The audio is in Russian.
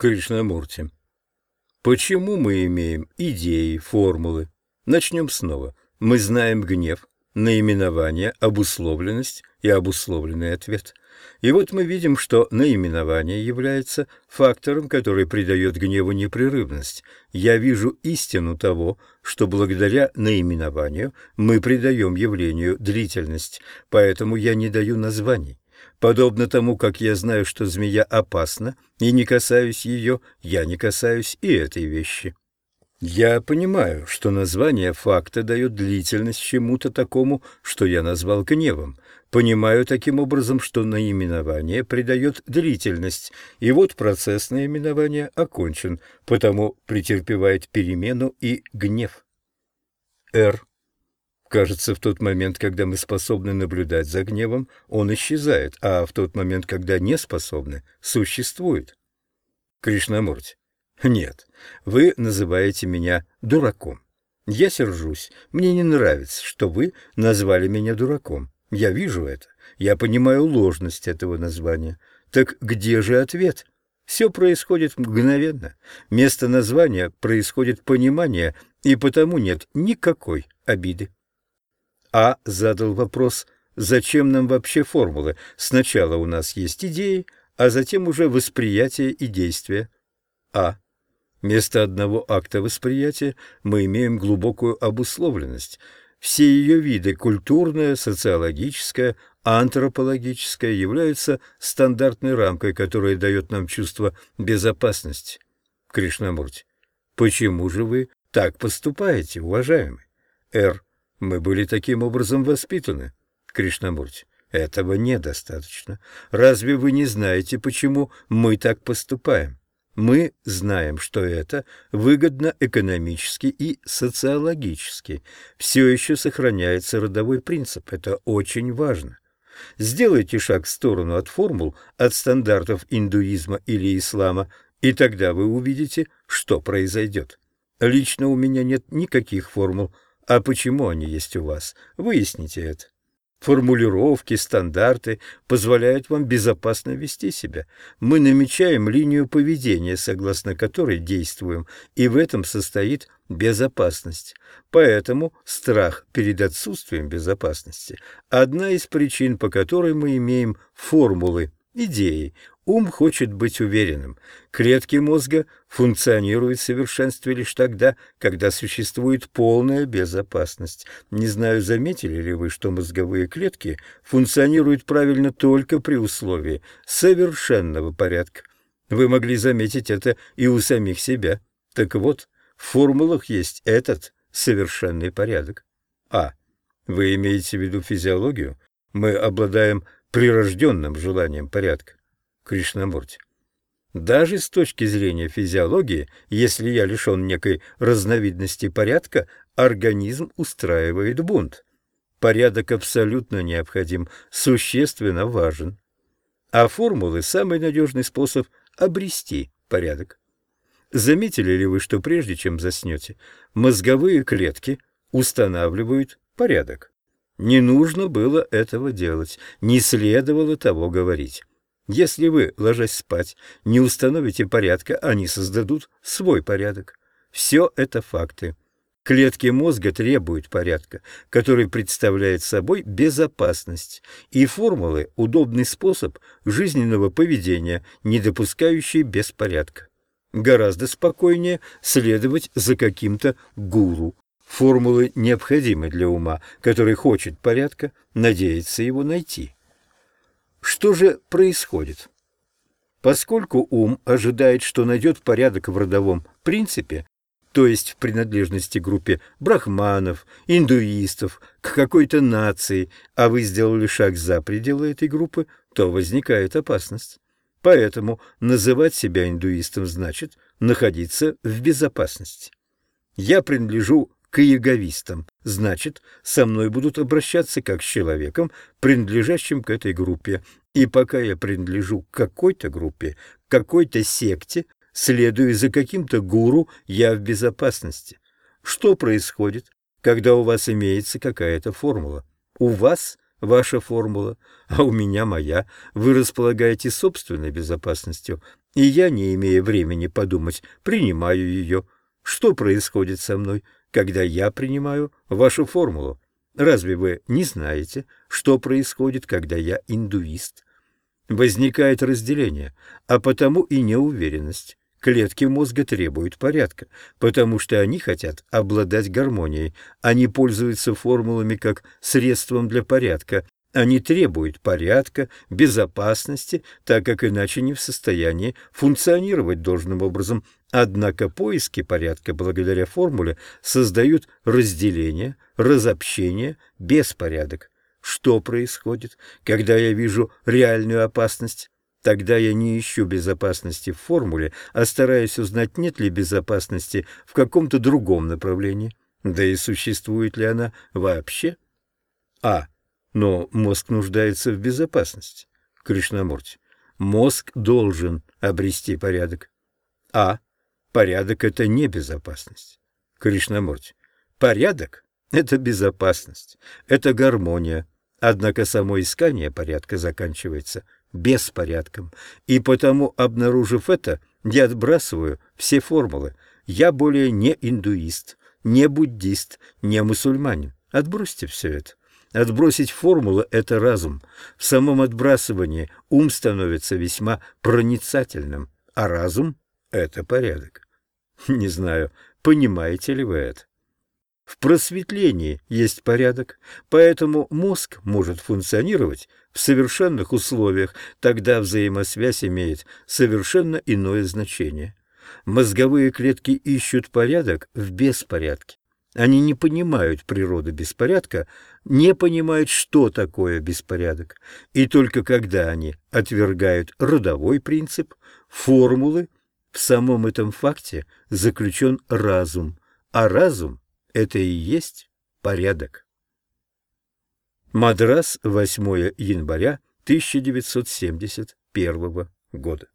Кришнамурти. Почему мы имеем идеи, формулы? Начнем снова. Мы знаем гнев, наименование, обусловленность и обусловленный ответ. И вот мы видим, что наименование является фактором, который придает гневу непрерывность. Я вижу истину того, что благодаря наименованию мы придаем явлению длительность, поэтому я не даю названий. Подобно тому, как я знаю, что змея опасна, и не касаюсь ее, я не касаюсь и этой вещи. Я понимаю, что название факта дает длительность чему-то такому, что я назвал гневом. Понимаю таким образом, что наименование придает длительность, и вот процесс наименования окончен, потому претерпевает перемену и гнев. Р. Кажется, в тот момент, когда мы способны наблюдать за гневом, он исчезает, а в тот момент, когда не способны, существует. Кришнамурти. Нет, вы называете меня дураком. Я сержусь. Мне не нравится, что вы назвали меня дураком. Я вижу это. Я понимаю ложность этого названия. Так где же ответ? Все происходит мгновенно. Место названия происходит понимание, и потому нет никакой обиды. А задал вопрос, зачем нам вообще формулы? Сначала у нас есть идеи, а затем уже восприятие и действие. А. Вместо одного акта восприятия мы имеем глубокую обусловленность. Все ее виды – культурная, социологическая, антропологическая – являются стандартной рамкой, которая дает нам чувство безопасности. Кришнамурти, почему же вы так поступаете, уважаемый? Р. Мы были таким образом воспитаны. Кришнамурти, этого недостаточно. Разве вы не знаете, почему мы так поступаем? Мы знаем, что это выгодно экономически и социологически. Все еще сохраняется родовой принцип. Это очень важно. Сделайте шаг в сторону от формул, от стандартов индуизма или ислама, и тогда вы увидите, что произойдет. Лично у меня нет никаких формул, а почему они есть у вас? Выясните это. Формулировки, стандарты позволяют вам безопасно вести себя. Мы намечаем линию поведения, согласно которой действуем, и в этом состоит безопасность. Поэтому страх перед отсутствием безопасности – одна из причин, по которой мы имеем формулы, идеи, Ум хочет быть уверенным. Клетки мозга функционируют в совершенстве лишь тогда, когда существует полная безопасность. Не знаю, заметили ли вы, что мозговые клетки функционируют правильно только при условии совершенного порядка. Вы могли заметить это и у самих себя. Так вот, в формулах есть этот совершенный порядок. А. Вы имеете в виду физиологию? Мы обладаем прирожденным желанием порядка. Кришнамурти. Даже с точки зрения физиологии, если я лишен некой разновидности порядка, организм устраивает бунт. Порядок абсолютно необходим, существенно важен. А формулы – самый надежный способ обрести порядок. Заметили ли вы, что прежде чем заснете, мозговые клетки устанавливают порядок? Не нужно было этого делать, не следовало того говорить. Если вы, ложась спать, не установите порядка, они создадут свой порядок. Все это факты. Клетки мозга требуют порядка, который представляет собой безопасность, и формулы – удобный способ жизненного поведения, не допускающий беспорядка. Гораздо спокойнее следовать за каким-то гуру. Формулы необходимы для ума, который хочет порядка, надеется его найти. Что же происходит? Поскольку ум ожидает, что найдет порядок в родовом принципе, то есть в принадлежности группе брахманов, индуистов, к какой-то нации, а вы сделали шаг за пределы этой группы, то возникает опасность. Поэтому называть себя индуистом значит находиться в безопасности. Я принадлежу к яговистам, значит, со мной будут обращаться как с человеком, принадлежащим к этой группе. И пока я принадлежу к какой-то группе, какой-то секте, следуя за каким-то гуру, я в безопасности. Что происходит, когда у вас имеется какая-то формула? У вас ваша формула, а у меня моя. Вы располагаете собственной безопасностью. И я, не имея времени подумать, принимаю ее. Что происходит со мной, когда я принимаю вашу формулу? Разве вы не знаете, что происходит, когда я индуист? Возникает разделение, а потому и неуверенность. Клетки мозга требуют порядка, потому что они хотят обладать гармонией. Они пользуются формулами как средством для порядка. Они требуют порядка, безопасности, так как иначе не в состоянии функционировать должным образом. Однако поиски порядка благодаря формуле создают разделение, разобщение, беспорядок. Что происходит, когда я вижу реальную опасность? Тогда я не ищу безопасности в формуле, а стараюсь узнать, нет ли безопасности в каком-то другом направлении. Да и существует ли она вообще? А. Но мозг нуждается в безопасности. Кришнамурти. Мозг должен обрести порядок. А. Порядок – это не безопасность. Кришнамурти. Порядок – это безопасность, это гармония. Однако само искание порядка заканчивается беспорядком. И потому, обнаружив это, я отбрасываю все формулы. Я более не индуист, не буддист, не мусульманин. Отбросьте все это. Отбросить формулы – это разум. В самом отбрасывании ум становится весьма проницательным, а разум – это порядок. Не знаю, понимаете ли вы это? В просветлении есть порядок, поэтому мозг может функционировать в совершенных условиях, тогда взаимосвязь имеет совершенно иное значение. Мозговые клетки ищут порядок в беспорядке. Они не понимают природы беспорядка, не понимают, что такое беспорядок. И только когда они отвергают родовой принцип, формулы, в самом этом факте заключен разум, а разум – это и есть порядок. Мадрас, 8 января 1971 года.